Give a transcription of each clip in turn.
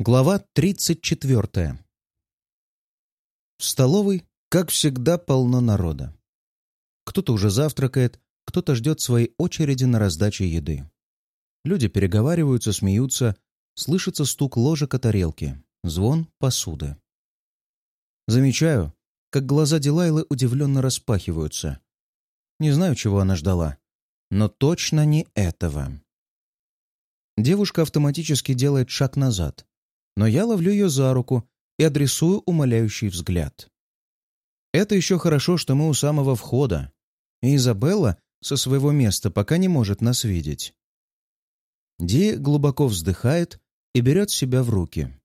Глава 34. В столовой, как всегда, полно народа. Кто-то уже завтракает, кто-то ждет своей очереди на раздачу еды. Люди переговариваются, смеются, слышится стук ложек о тарелки, звон посуды. Замечаю, как глаза Дилайлы удивленно распахиваются. Не знаю, чего она ждала, но точно не этого. Девушка автоматически делает шаг назад — но я ловлю ее за руку и адресую умоляющий взгляд. Это еще хорошо, что мы у самого входа, и Изабелла со своего места пока не может нас видеть. Ди глубоко вздыхает и берет себя в руки.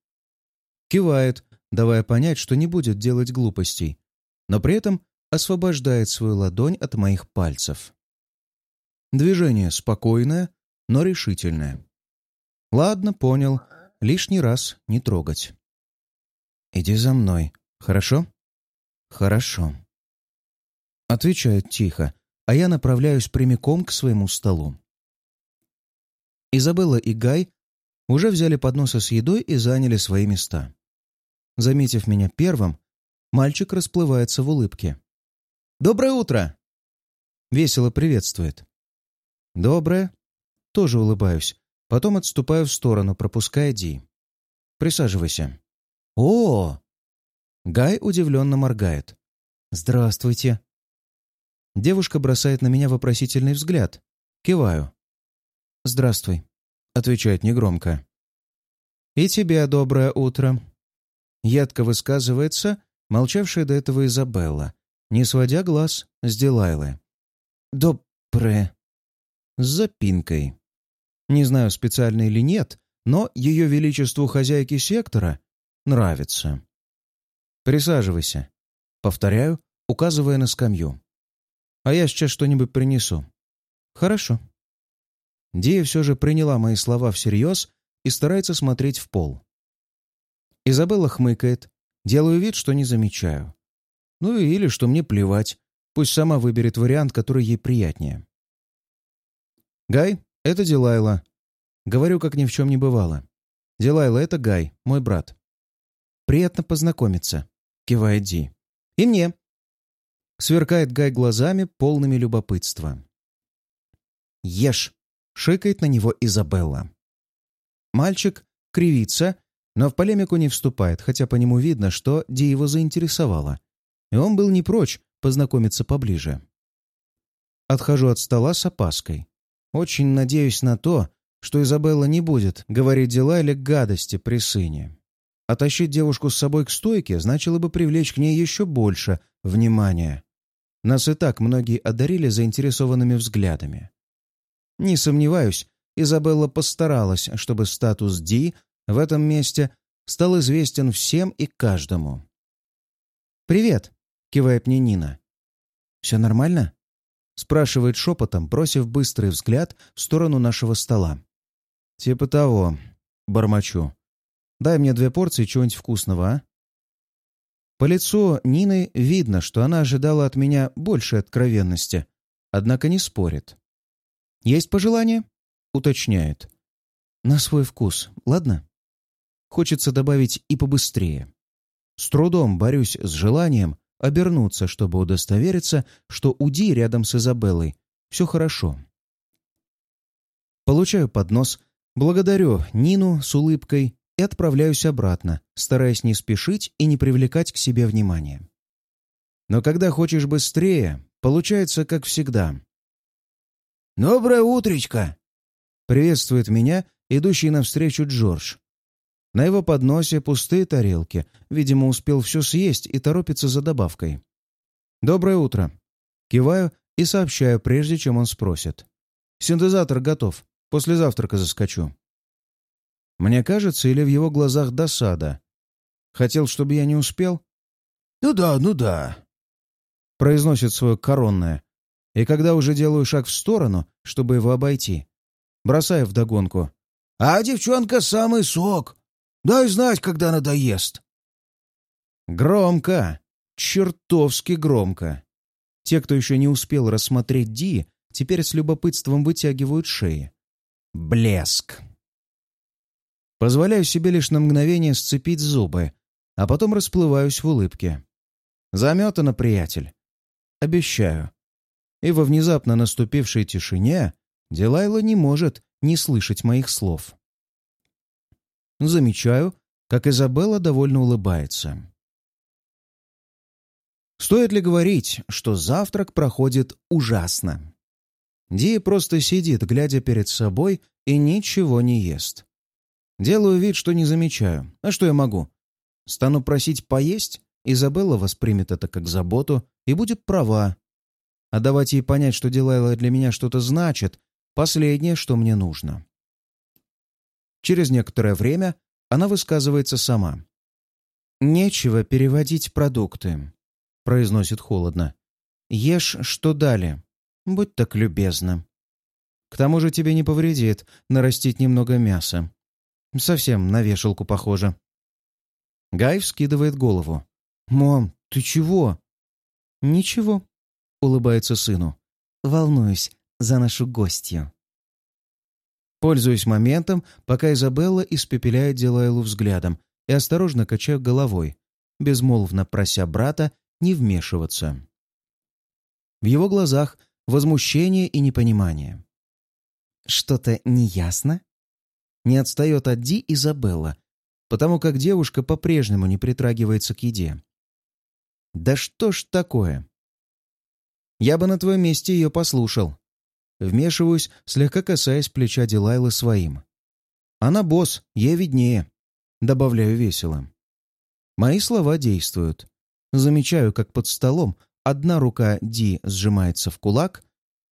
Кивает, давая понять, что не будет делать глупостей, но при этом освобождает свою ладонь от моих пальцев. Движение спокойное, но решительное. Ладно, понял лишний раз не трогать. «Иди за мной, хорошо?» «Хорошо». Отвечает тихо, а я направляюсь прямиком к своему столу. Изабелла и Гай уже взяли подносы с едой и заняли свои места. Заметив меня первым, мальчик расплывается в улыбке. «Доброе утро!» Весело приветствует. «Доброе». Тоже улыбаюсь, Потом отступаю в сторону, пропуская Ди. «Присаживайся». «О!» Гай удивленно моргает. «Здравствуйте». Девушка бросает на меня вопросительный взгляд. Киваю. «Здравствуй», — отвечает негромко. «И тебе доброе утро». Едко высказывается молчавшая до этого Изабелла, не сводя глаз с Дилайлы. «Доброе». С запинкой. Не знаю, специально или нет, но ее величеству хозяйки сектора нравится. «Присаживайся», — повторяю, указывая на скамью. «А я сейчас что-нибудь принесу». «Хорошо». Дия все же приняла мои слова всерьез и старается смотреть в пол. Изабелла хмыкает, делаю вид, что не замечаю. Ну или что мне плевать, пусть сама выберет вариант, который ей приятнее. Гай «Это Дилайла». Говорю, как ни в чем не бывало. «Дилайла, это Гай, мой брат». «Приятно познакомиться», — кивает Ди. «И мне». Сверкает Гай глазами, полными любопытства. «Ешь!» — шикает на него Изабелла. Мальчик кривится, но в полемику не вступает, хотя по нему видно, что Ди его заинтересовала, и он был не прочь познакомиться поближе. Отхожу от стола с опаской. Очень надеюсь на то, что Изабелла не будет говорить дела или гадости при сыне. А тащить девушку с собой к стойке значило бы привлечь к ней еще больше внимания. Нас и так многие одарили заинтересованными взглядами. Не сомневаюсь, Изабелла постаралась, чтобы статус Ди в этом месте стал известен всем и каждому. «Привет!» — кивает мне Нина. «Все нормально?» Спрашивает шепотом, бросив быстрый взгляд в сторону нашего стола. «Типа того», — бормочу. «Дай мне две порции чего-нибудь вкусного, а?» По лицу Нины видно, что она ожидала от меня большей откровенности, однако не спорит. «Есть пожелание?» — уточняет. «На свой вкус, ладно?» Хочется добавить и побыстрее. С трудом борюсь с желанием обернуться, чтобы удостовериться, что у Ди рядом с Изабеллой все хорошо. Получаю поднос, благодарю Нину с улыбкой и отправляюсь обратно, стараясь не спешить и не привлекать к себе внимания. Но когда хочешь быстрее, получается как всегда. «Доброе утречко!» — приветствует меня идущий навстречу Джордж. На его подносе пустые тарелки. Видимо, успел все съесть и торопится за добавкой. «Доброе утро!» Киваю и сообщаю, прежде чем он спросит. «Синтезатор готов. После завтрака заскочу». Мне кажется, или в его глазах досада. Хотел, чтобы я не успел? «Ну да, ну да», — произносит свое коронное. И когда уже делаю шаг в сторону, чтобы его обойти, бросаю вдогонку. «А девчонка самый сок. Дай знать, когда надоест. Громко. Чертовски громко. Те, кто еще не успел рассмотреть Ди, теперь с любопытством вытягивают шеи. Блеск. Позволяю себе лишь на мгновение сцепить зубы, а потом расплываюсь в улыбке. Заметано, приятель. Обещаю. И во внезапно наступившей тишине Дилайла не может не слышать моих слов. Замечаю, как Изабелла довольно улыбается. Стоит ли говорить, что завтрак проходит ужасно? Ди просто сидит, глядя перед собой, и ничего не ест. Делаю вид, что не замечаю. А что я могу? Стану просить поесть? Изабелла воспримет это как заботу и будет права. А давать ей понять, что Дилайла для меня что-то значит, последнее, что мне нужно. Через некоторое время она высказывается сама. «Нечего переводить продукты», — произносит холодно. «Ешь, что дали. Будь так любезна. К тому же тебе не повредит нарастить немного мяса. Совсем на вешалку похоже». Гай вскидывает голову. «Мам, ты чего?» «Ничего», — улыбается сыну. «Волнуюсь за нашу гостью». Пользуюсь моментом, пока Изабелла испепеляет Дилайлу взглядом и осторожно качаю головой, безмолвно прося брата не вмешиваться. В его глазах возмущение и непонимание. «Что-то неясно?» Не отстает от Ди Изабелла, потому как девушка по-прежнему не притрагивается к еде. «Да что ж такое?» «Я бы на твоем месте ее послушал», Вмешиваюсь, слегка касаясь плеча Дилайлы своим. «Она босс, ей виднее», — добавляю весело. Мои слова действуют. Замечаю, как под столом одна рука Ди сжимается в кулак,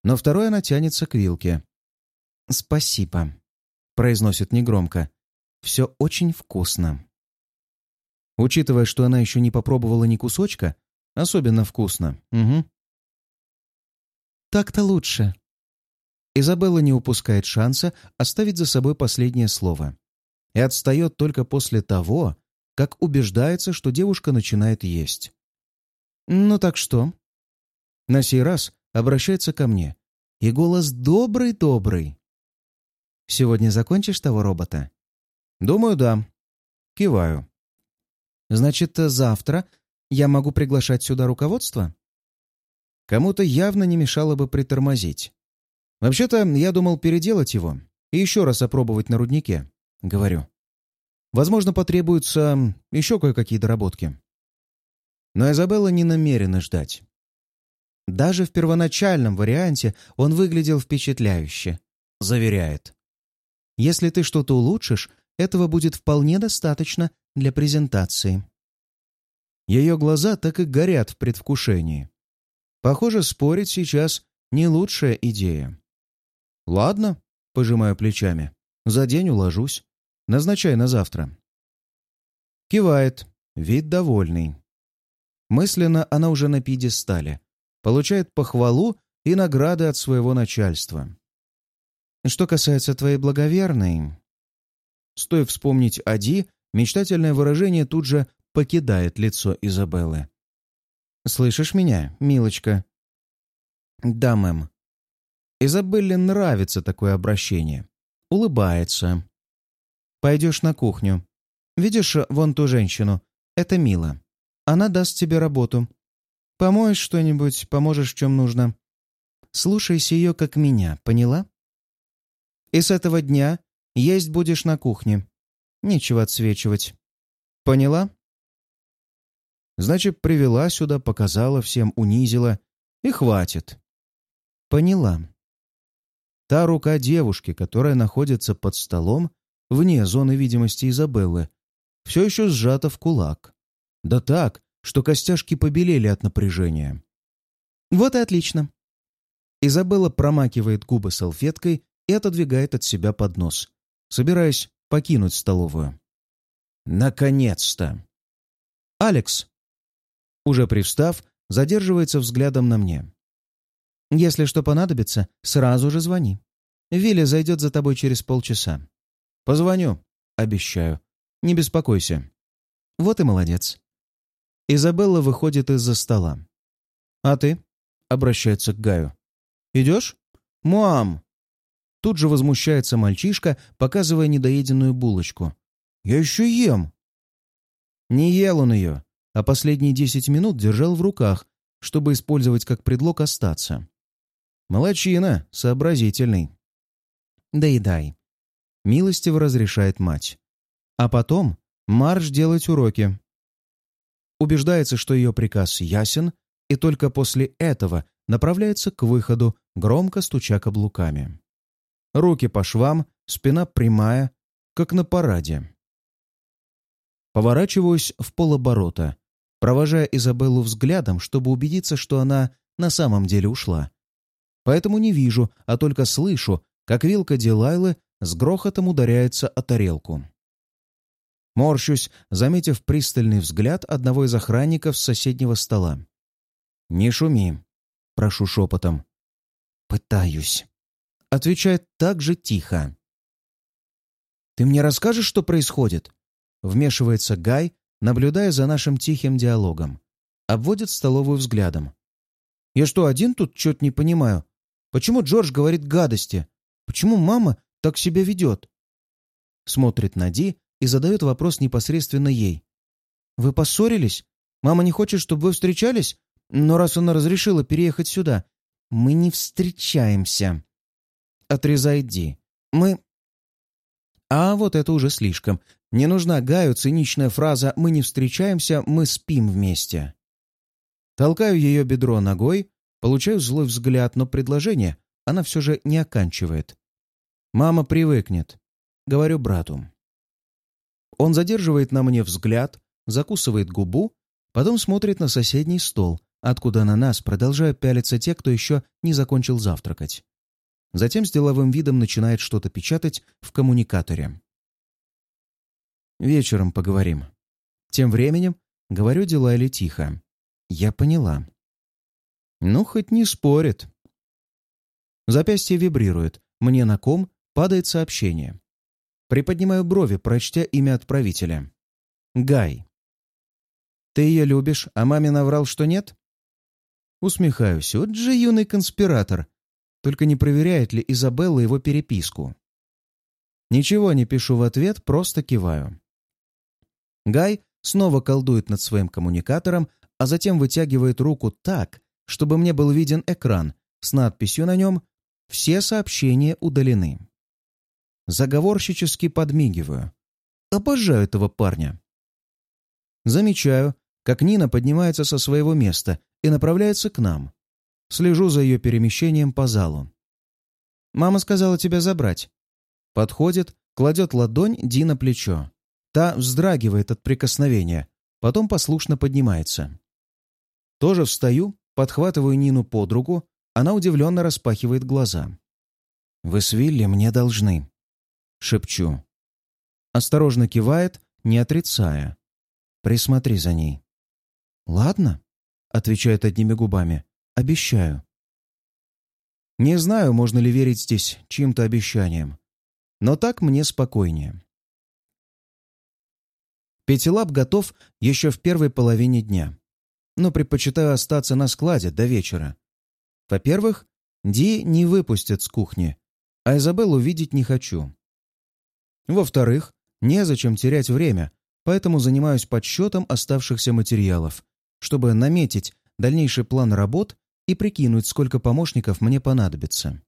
но вторая натянется к вилке. «Спасибо», — произносит негромко. «Все очень вкусно». Учитывая, что она еще не попробовала ни кусочка, особенно вкусно. Угу. «Так-то лучше», Изабелла не упускает шанса оставить за собой последнее слово. И отстает только после того, как убеждается, что девушка начинает есть. «Ну так что?» На сей раз обращается ко мне. И голос добрый-добрый. «Сегодня закончишь того робота?» «Думаю, да». Киваю. «Значит, завтра я могу приглашать сюда руководство?» Кому-то явно не мешало бы притормозить. «Вообще-то, я думал переделать его и еще раз опробовать на руднике», — говорю. «Возможно, потребуются еще кое-какие доработки». Но Изабелла не намерена ждать. Даже в первоначальном варианте он выглядел впечатляюще, заверяет. «Если ты что-то улучшишь, этого будет вполне достаточно для презентации». Ее глаза так и горят в предвкушении. Похоже, спорить сейчас не лучшая идея. «Ладно», — пожимаю плечами. «За день уложусь. Назначай на завтра». Кивает. Вид довольный. Мысленно она уже на пьедестале. Получает похвалу и награды от своего начальства. Что касается твоей благоверной... Стоит вспомнить Ади, мечтательное выражение тут же покидает лицо Изабеллы. «Слышишь меня, милочка?» «Да, мэм», Изабелле нравится такое обращение. Улыбается. «Пойдешь на кухню. Видишь вон ту женщину? Это Мила. Она даст тебе работу. Помоешь что-нибудь, поможешь, чем нужно. Слушайся ее, как меня, поняла? И с этого дня есть будешь на кухне. Нечего отсвечивать. Поняла?» Значит, привела сюда, показала всем, унизила. И хватит. Поняла. Та рука девушки, которая находится под столом, вне зоны видимости Изабеллы, все еще сжата в кулак. Да так, что костяшки побелели от напряжения. Вот и отлично. Изабелла промакивает губы салфеткой и отодвигает от себя поднос, собираясь покинуть столовую. Наконец-то! Алекс, уже привстав, задерживается взглядом на мне. Если что понадобится, сразу же звони. Вилли зайдет за тобой через полчаса. Позвоню, обещаю. Не беспокойся. Вот и молодец. Изабелла выходит из-за стола. «А ты?» — обращается к Гаю. «Идешь?» «Мам!» Тут же возмущается мальчишка, показывая недоеденную булочку. «Я еще ем!» Не ел он ее, а последние десять минут держал в руках, чтобы использовать как предлог остаться. Молодчина, сообразительный. «Доедай», — милостиво разрешает мать. А потом марш делать уроки. Убеждается, что ее приказ ясен, и только после этого направляется к выходу, громко стуча каблуками. Руки по швам, спина прямая, как на параде. Поворачиваюсь в полоборота, провожая Изабеллу взглядом, чтобы убедиться, что она на самом деле ушла. Поэтому не вижу, а только слышу, как вилка Дилайлы с грохотом ударяется о тарелку. Морщусь, заметив пристальный взгляд одного из охранников с соседнего стола. «Не шуми», — прошу шепотом. «Пытаюсь», — отвечает так же тихо. «Ты мне расскажешь, что происходит?» Вмешивается Гай, наблюдая за нашим тихим диалогом. Обводит столовую взглядом. «Я что, один тут что-то не понимаю? Почему Джордж говорит гадости? Почему мама так себя ведет?» Смотрит на Ди и задает вопрос непосредственно ей. «Вы поссорились? Мама не хочет, чтобы вы встречались? Но раз она разрешила переехать сюда, мы не встречаемся». Отрезает Ди. «Мы...» А вот это уже слишком. Не нужна Гаю циничная фраза «мы не встречаемся, мы спим вместе». Толкаю ее бедро ногой, получаю злой взгляд, но предложение она все же не оканчивает. «Мама привыкнет», — говорю брату. Он задерживает на мне взгляд, закусывает губу, потом смотрит на соседний стол, откуда на нас продолжают пялиться те, кто еще не закончил завтракать. Затем с деловым видом начинает что-то печатать в коммуникаторе. Вечером поговорим. Тем временем говорю дела тихо. Я поняла. Ну, хоть не спорит. Запястье вибрирует. Мне на ком падает сообщение. Приподнимаю брови, прочтя имя отправителя. Гай. «Ты ее любишь, а маме наврал, что нет?» Усмехаюсь. Вот же юный конспиратор. Только не проверяет ли Изабелла его переписку. Ничего не пишу в ответ, просто киваю. Гай снова колдует над своим коммуникатором, а затем вытягивает руку так, чтобы мне был виден экран с надписью на нем «Все сообщения удалены». Заговорщически подмигиваю. Обожаю этого парня. Замечаю, как Нина поднимается со своего места и направляется к нам. Слежу за ее перемещением по залу. «Мама сказала тебя забрать». Подходит, кладет ладонь Ди на плечо. Та вздрагивает от прикосновения, потом послушно поднимается. Тоже встаю, подхватываю Нину под руку, она удивленно распахивает глаза. «Вы с Вилли мне должны», — шепчу. Осторожно кивает, не отрицая. «Присмотри за ней». «Ладно», — отвечает одними губами. «Обещаю». Не знаю, можно ли верить здесь чьим-то обещаниям, но так мне спокойнее. Пятилап готов еще в первой половине дня, но предпочитаю остаться на складе до вечера. Во-первых, Ди не выпустят с кухни, а Изабеллу видеть не хочу. Во-вторых, незачем терять время, поэтому занимаюсь подсчетом оставшихся материалов, чтобы наметить дальнейший план работ и прикинуть, сколько помощников мне понадобится.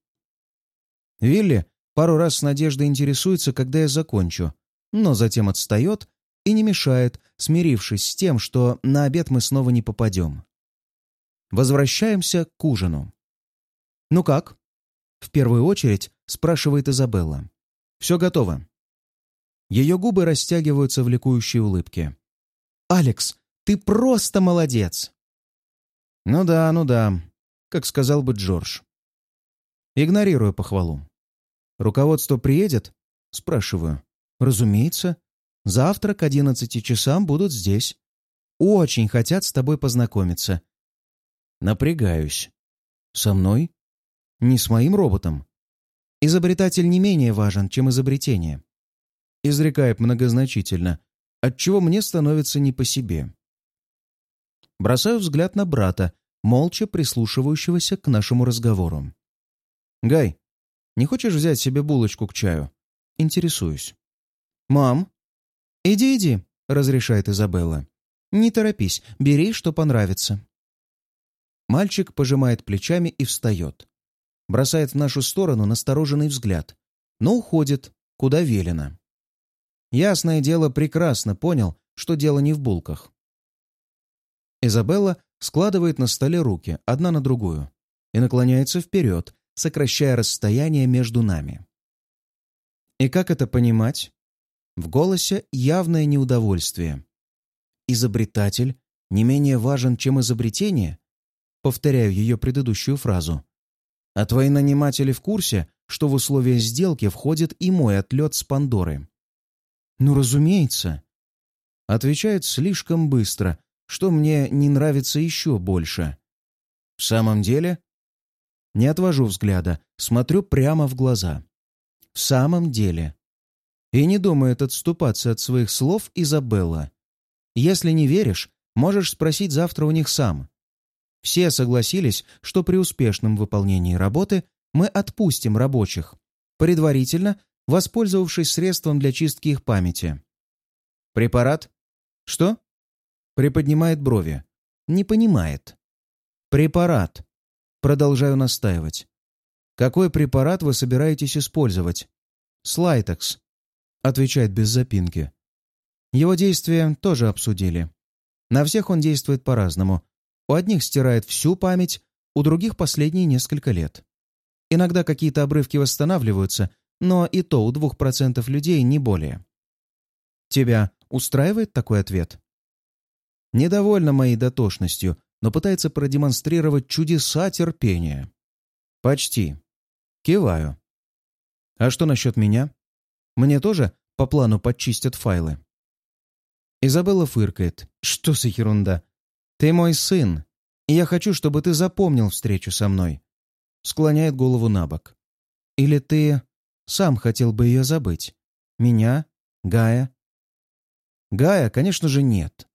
Вилли пару раз с надеждой интересуется, когда я закончу, но затем отстает и не мешает, смирившись с тем, что на обед мы снова не попадем. Возвращаемся к ужину. «Ну как?» — в первую очередь спрашивает Изабелла. «Все готово». Ее губы растягиваются в ликующей улыбке. «Алекс, ты просто молодец!» «Ну да, ну да», как сказал бы Джордж. Игнорирую похвалу. «Руководство приедет?» Спрашиваю. «Разумеется. Завтра к одиннадцати часам будут здесь. Очень хотят с тобой познакомиться. Напрягаюсь. Со мной? Не с моим роботом. Изобретатель не менее важен, чем изобретение. Изрекает многозначительно, отчего мне становится не по себе. Бросаю взгляд на брата, молча прислушивающегося к нашему разговору. «Гай, Не хочешь взять себе булочку к чаю? Интересуюсь. «Мам?» «Иди, иди», — разрешает Изабелла. «Не торопись, бери, что понравится». Мальчик пожимает плечами и встает. Бросает в нашу сторону настороженный взгляд, но уходит, куда велено. Ясное дело, прекрасно понял, что дело не в булках. Изабелла складывает на столе руки, одна на другую, и наклоняется вперед, сокращая расстояние между нами. И как это понимать? В голосе явное неудовольствие. «Изобретатель не менее важен, чем изобретение?» Повторяю ее предыдущую фразу. «А твои наниматели в курсе, что в условия сделки входит и мой отлет с Пандоры?» «Ну, разумеется». Отвечает слишком быстро, что мне не нравится еще больше. «В самом деле?» Не отвожу взгляда, смотрю прямо в глаза. «В самом деле?» И не думает отступаться от своих слов Изабелла. Если не веришь, можешь спросить завтра у них сам. Все согласились, что при успешном выполнении работы мы отпустим рабочих, предварительно воспользовавшись средством для чистки их памяти. «Препарат?» «Что?» Приподнимает брови. «Не понимает». «Препарат». Продолжаю настаивать. «Какой препарат вы собираетесь использовать?» «Слайтекс», — отвечает без запинки. Его действия тоже обсудили. На всех он действует по-разному. У одних стирает всю память, у других последние несколько лет. Иногда какие-то обрывки восстанавливаются, но и то у двух процентов людей не более. Тебя устраивает такой ответ? Недовольна моей дотошностью, но пытается продемонстрировать чудеса терпения. Почти. Киваю. А что насчет меня? Мне тоже по плану подчистят файлы. Изабелла фыркает. Что за ерунда? Ты мой сын, и я хочу, чтобы ты запомнил встречу со мной. Склоняет голову на бок. Или ты сам хотел бы ее забыть? Меня? Гая? Гая, конечно же, нет.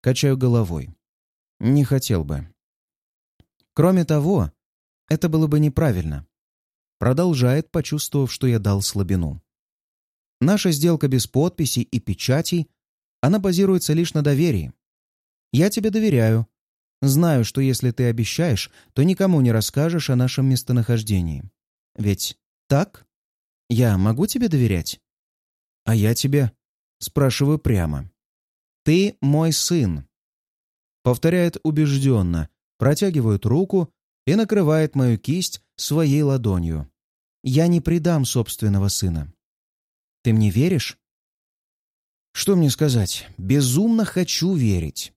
Качаю головой. Не хотел бы. Кроме того, это было бы неправильно. Продолжает, почувствовав, что я дал слабину. Наша сделка без подписей и печатей, она базируется лишь на доверии. Я тебе доверяю. Знаю, что если ты обещаешь, то никому не расскажешь о нашем местонахождении. Ведь так? Я могу тебе доверять? А я тебе спрашиваю прямо. Ты мой сын. Повторяет убежденно, протягивает руку и накрывает мою кисть своей ладонью. Я не предам собственного сына. Ты мне веришь? Что мне сказать? Безумно хочу верить.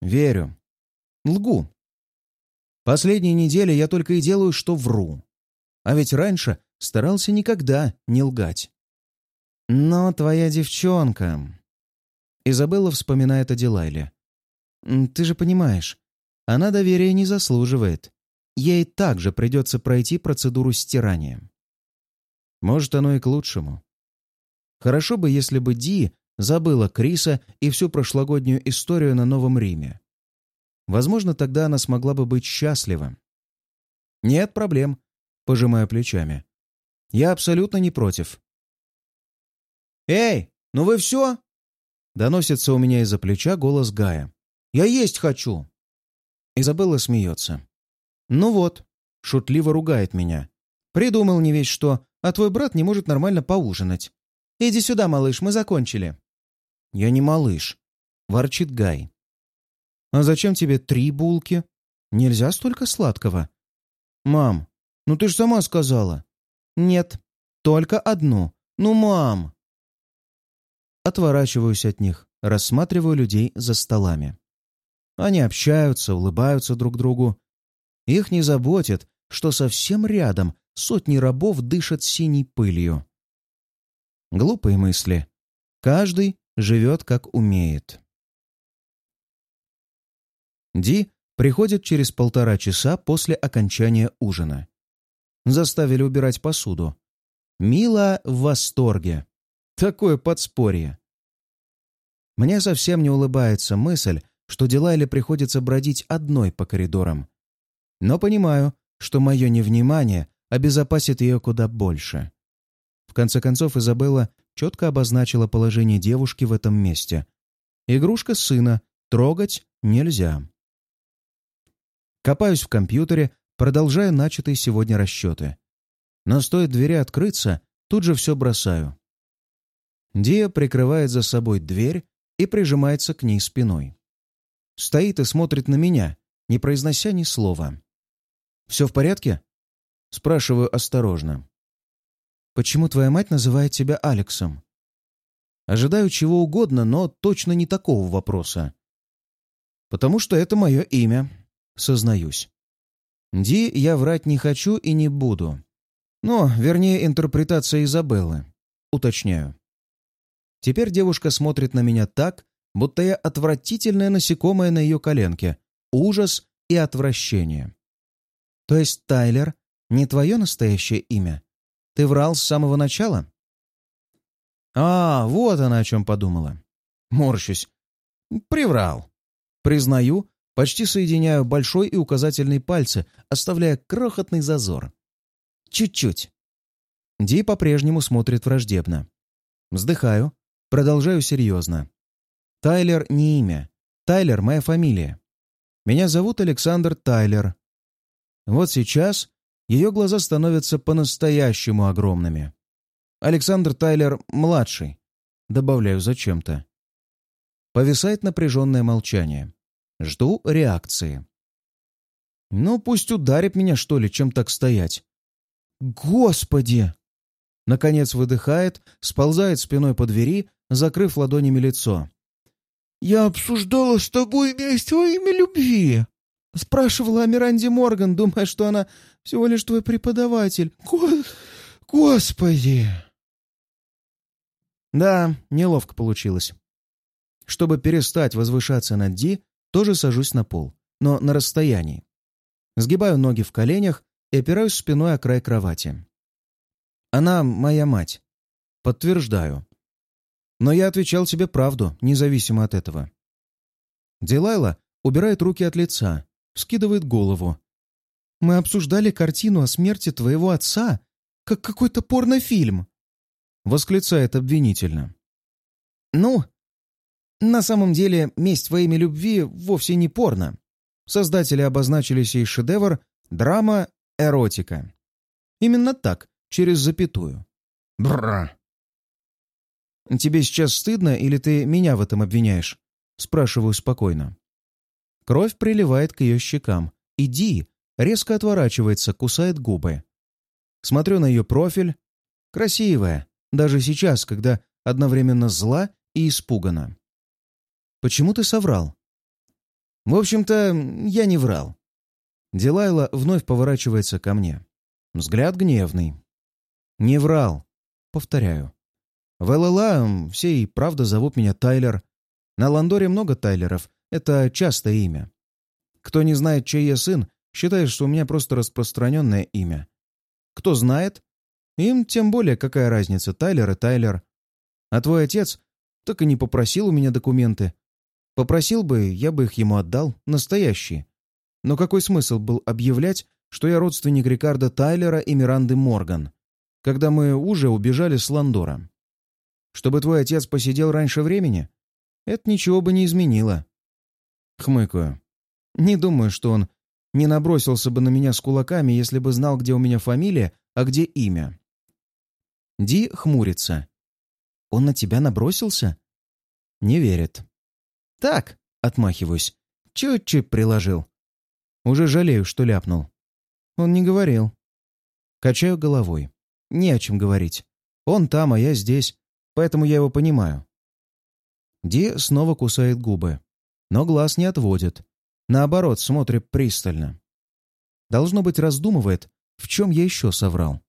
Верю. Лгу. Последние недели я только и делаю, что вру. А ведь раньше старался никогда не лгать. Но твоя девчонка... Изабелла вспоминает о Дилайле. Ты же понимаешь, она доверия не заслуживает. Ей также придется пройти процедуру стирания. Может, оно и к лучшему. Хорошо бы, если бы Ди забыла Криса и всю прошлогоднюю историю на Новом Риме. Возможно, тогда она смогла бы быть счастлива. «Нет проблем», — пожимая плечами. «Я абсолютно не против». «Эй, ну вы все?» Доносится у меня из-за плеча голос Гая. «Я есть хочу!» Изабелла смеется. «Ну вот», — шутливо ругает меня. «Придумал не весь что, а твой брат не может нормально поужинать. «Иди сюда, малыш, мы закончили». «Я не малыш», — ворчит Гай. «А зачем тебе три булки? Нельзя столько сладкого». «Мам, ну ты ж сама сказала». «Нет, только одну. Ну, мам!» Отворачиваюсь от них, рассматриваю людей за столами. Они общаются, улыбаются друг другу. Их не заботит, что совсем рядом сотни рабов дышат синей пылью. Глупые мысли. Каждый живет как умеет. Ди приходит через полтора часа после окончания ужина. Заставили убирать посуду. Мила в восторге. Такое подспорье. Мне совсем не улыбается мысль, что Дилайле приходится бродить одной по коридорам. Но понимаю, что мое невнимание обезопасит ее куда больше. В конце концов, Изабелла четко обозначила положение девушки в этом месте. Игрушка сына, трогать нельзя. Копаюсь в компьютере, продолжая начатые сегодня расчеты. Но стоит двери открыться, тут же все бросаю. Дия прикрывает за собой дверь и прижимается к ней спиной. Стоит и смотрит на меня, не произнося ни слова. «Все в порядке?» Спрашиваю осторожно. «Почему твоя мать называет тебя Алексом?» Ожидаю чего угодно, но точно не такого вопроса. «Потому что это мое имя», — сознаюсь. Ди я врать не хочу и не буду. Но, вернее, интерпретация Изабеллы. Уточняю. Теперь девушка смотрит на меня так, будто я отвратительное насекомое на ее коленке. Ужас и отвращение. То есть Тайлер не твое настоящее имя? Ты врал с самого начала? А, вот она о чем подумала. Морщусь. Приврал. Признаю, почти соединяю большой и указательный пальцы, оставляя крохотный зазор. Чуть-чуть. Ди по-прежнему смотрит враждебно. Вздыхаю, продолжаю серьезно. Тайлер не имя. Тайлер — моя фамилия. Меня зовут Александр Тайлер. Вот сейчас ее глаза становятся по-настоящему огромными. Александр Тайлер — младший. Добавляю зачем-то. Повисает напряженное молчание. Жду реакции. Ну, пусть ударит меня, что ли, чем так стоять. «Господи!» Наконец выдыхает, сползает спиной по двери, закрыв ладонями лицо. «Я обсуждала с тобой месть во имя любви!» Спрашивала о Миранде Морган, думая, что она всего лишь твой преподаватель. Го... Господи!» Да, неловко получилось. Чтобы перестать возвышаться над Ди, тоже сажусь на пол, но на расстоянии. Сгибаю ноги в коленях и опираюсь спиной о край кровати. Она моя мать. Подтверждаю. Но я отвечал тебе правду, независимо от этого. Дилайла убирает руки от лица, скидывает голову. «Мы обсуждали картину о смерти твоего отца, как какой-то порнофильм!» Восклицает обвинительно. «Ну, на самом деле, месть во имя любви вовсе не порно. Создатели обозначили сей шедевр драма эротика. Именно так, через запятую. Бррр. «Тебе сейчас стыдно или ты меня в этом обвиняешь?» Спрашиваю спокойно. Кровь приливает к ее щекам. Иди, резко отворачивается, кусает губы. Смотрю на ее профиль. Красивая, даже сейчас, когда одновременно зла и испугана. «Почему ты соврал?» «В общем-то, я не врал. Дилайла вновь поворачивается ко мне. Взгляд гневный. «Не врал», — повторяю. В ЛЛА все и правда зовут меня Тайлер. На Ландоре много Тайлеров. Это частое имя. Кто не знает, чей я сын, считает, что у меня просто распространенное имя. Кто знает, им тем более какая разница, Тайлер и Тайлер. А твой отец так и не попросил у меня документы. Попросил бы, я бы их ему отдал, настоящие. Но какой смысл был объявлять, что я родственник Рикардо Тайлера и Миранды Морган, когда мы уже убежали с Ландора? Чтобы твой отец посидел раньше времени? Это ничего бы не изменило. Хмыкаю. Не думаю, что он не набросился бы на меня с кулаками, если бы знал, где у меня фамилия, а где имя. Ди хмурится. Он на тебя набросился? Не верит. Так, отмахиваюсь. Чуть-чуть приложил. Уже жалею, что ляпнул. Он не говорил. Качаю головой. Не о чем говорить. Он там, а я здесь, поэтому я его понимаю. Ди снова кусает губы, но глаз не отводит. Наоборот, смотрит пристально. Должно быть, раздумывает, в чем я еще соврал.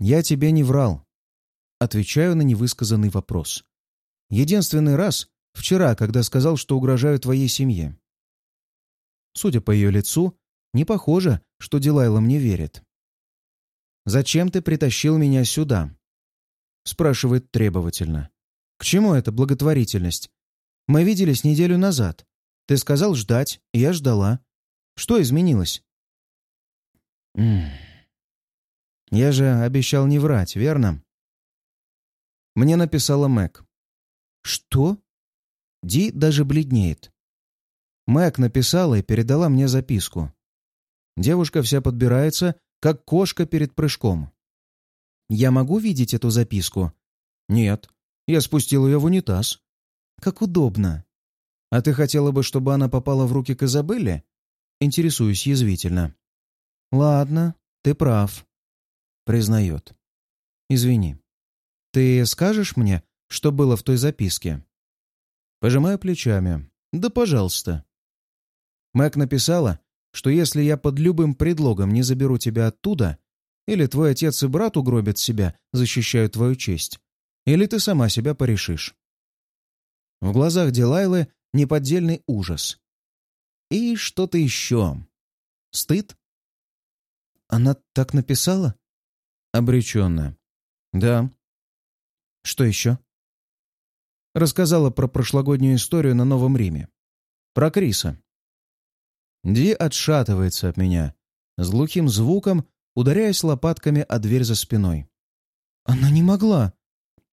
«Я тебе не врал», — отвечаю на невысказанный вопрос. «Единственный раз, вчера, когда сказал, что угрожаю твоей семье. Судя по ее лицу, не похоже, что Дилайла мне верит. «Зачем ты притащил меня сюда?» Спрашивает требовательно. «К чему эта благотворительность? Мы виделись неделю назад. Ты сказал ждать, и я ждала. Что изменилось?» Я же обещал не врать, верно? Мне написала Мэг. Что? Ди даже бледнеет. Мэг написала и передала мне записку. Девушка вся подбирается, как кошка перед прыжком. Я могу видеть эту записку? Нет. Я спустил ее в унитаз. Как удобно. А ты хотела бы, чтобы она попала в руки к Изабелле? Интересуюсь язвительно. Ладно, ты прав. Признает. Извини. Ты скажешь мне, что было в той записке? Пожимаю плечами. Да пожалуйста. Мэг написала, что если я под любым предлогом не заберу тебя оттуда, или твой отец и брат угробят себя, защищая твою честь, или ты сама себя порешишь. В глазах Дилайлы неподдельный ужас. И что-то еще. Стыд? Она так написала? Обреченная. Да. Что еще? Рассказала про прошлогоднюю историю на Новом Риме. Про Криса. Ди отшатывается от меня, с глухим звуком ударяясь лопатками о дверь за спиной. «Она не могла!»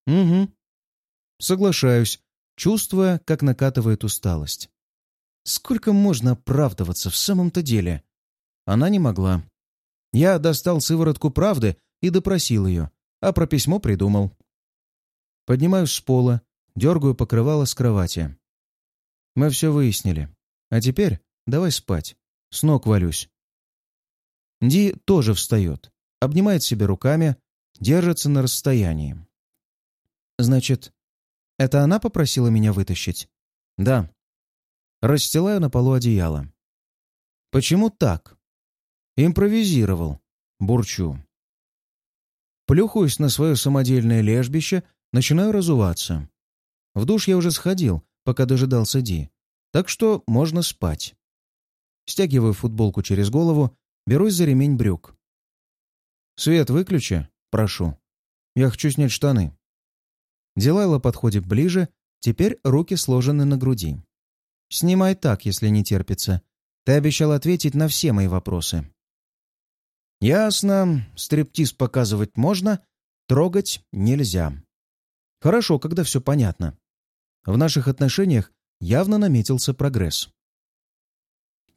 «Угу». Соглашаюсь, чувствуя, как накатывает усталость. Сколько можно оправдываться в самом-то деле? Она не могла. Я достал сыворотку правды и допросил ее, а про письмо придумал. Поднимаюсь с пола, дергаю покрывало с кровати. Мы все выяснили. А теперь Давай спать. С ног валюсь. Ди тоже встает, обнимает себя руками, держится на расстоянии. Значит, это она попросила меня вытащить? Да. Расстилаю на полу одеяло. Почему так? Импровизировал. Бурчу. Плюхаюсь на свое самодельное лежбище, начинаю разуваться. В душ я уже сходил, пока дожидался Ди, так что можно спать. Стягиваю футболку через голову, берусь за ремень брюк. «Свет выключи, прошу. Я хочу снять штаны». Дилайла подходит ближе, теперь руки сложены на груди. «Снимай так, если не терпится. Ты обещал ответить на все мои вопросы». «Ясно. Стриптиз показывать можно, трогать нельзя. Хорошо, когда все понятно. В наших отношениях явно наметился прогресс.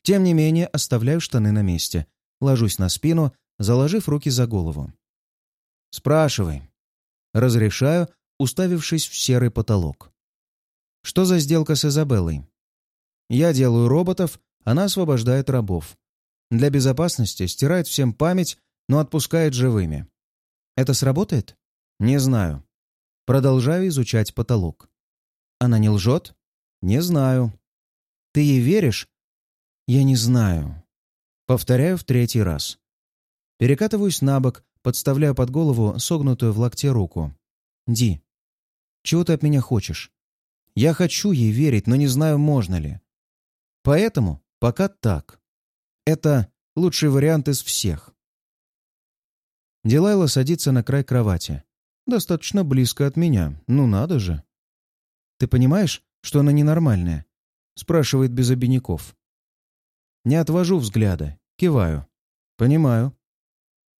Тем не менее, оставляю штаны на месте, ложусь на спину, заложив руки за голову. «Спрашивай». Разрешаю, уставившись в серый потолок. «Что за сделка с Изабеллой?» «Я делаю роботов, она освобождает рабов. Для безопасности стирает всем память, но отпускает живыми. Это сработает? Не знаю. Продолжаю изучать потолок. Она не лжет? Не знаю. Ты ей веришь «Я не знаю». Повторяю в третий раз. Перекатываюсь на бок, подставляю под голову согнутую в локте руку. «Ди, чего ты от меня хочешь? Я хочу ей верить, но не знаю, можно ли. Поэтому пока так. Это лучший вариант из всех». Дилайла садится на край кровати. Достаточно близко от меня. Ну надо же. «Ты понимаешь, что она ненормальная?» Спрашивает без обиняков. Не отвожу взгляда, киваю. Понимаю.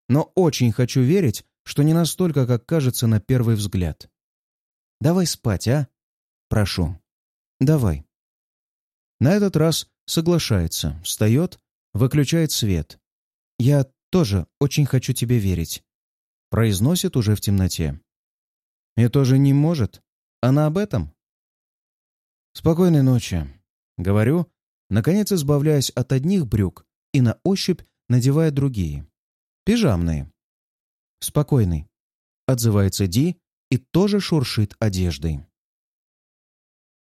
Но очень хочу верить, что не настолько, как кажется на первый взгляд. Давай спать, а? Прошу. Давай. На этот раз соглашается, встает, выключает свет. Я тоже очень хочу тебе верить. Произносит уже в темноте. И тоже не может. Она об этом? Спокойной ночи. Говорю, наконец избавляясь от одних брюк и на ощупь надевая другие. Пижамные. «Спокойный», — отзывается Ди и тоже шуршит одеждой.